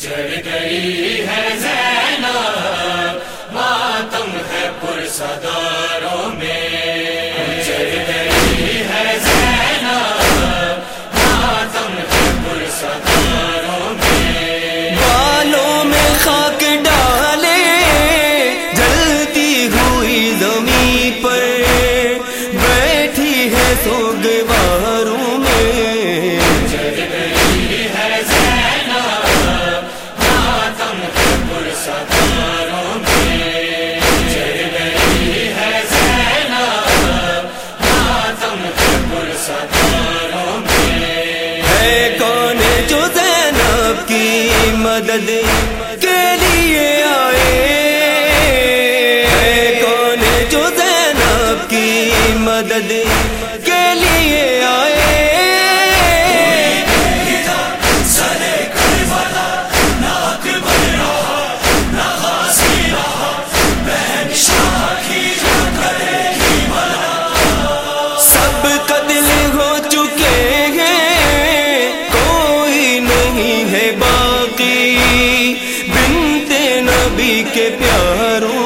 چڑھ گئی ہے زینا ماتم ہے پر صداروں میں۔ چڑھ گئی ہے زینا ماتم ہے پر صداروں میں۔ بالوں میں خاک ڈالے، جلتی ہوئی زمین پر بیٹھی ہے سوگواروں مدد کے لیے آئے۔ کون جو زینب کی مدد کے پیاروں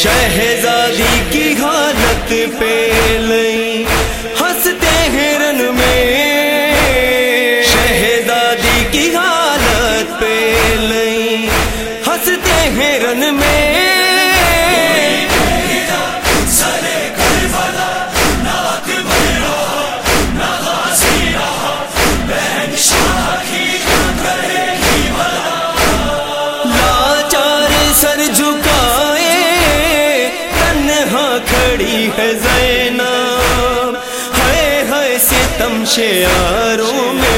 شہزادی کی حالت پہ رہی ہے زینب۔ ہے ہے ستم شیاروں میں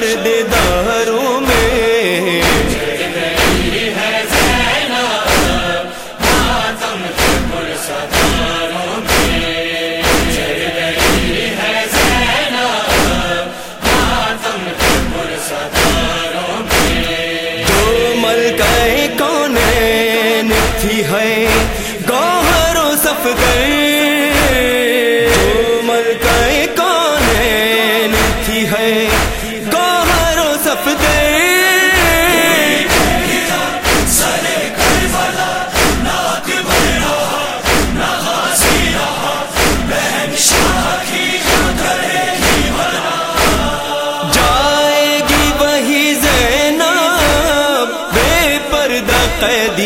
کر دے۔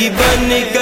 بن گئے۔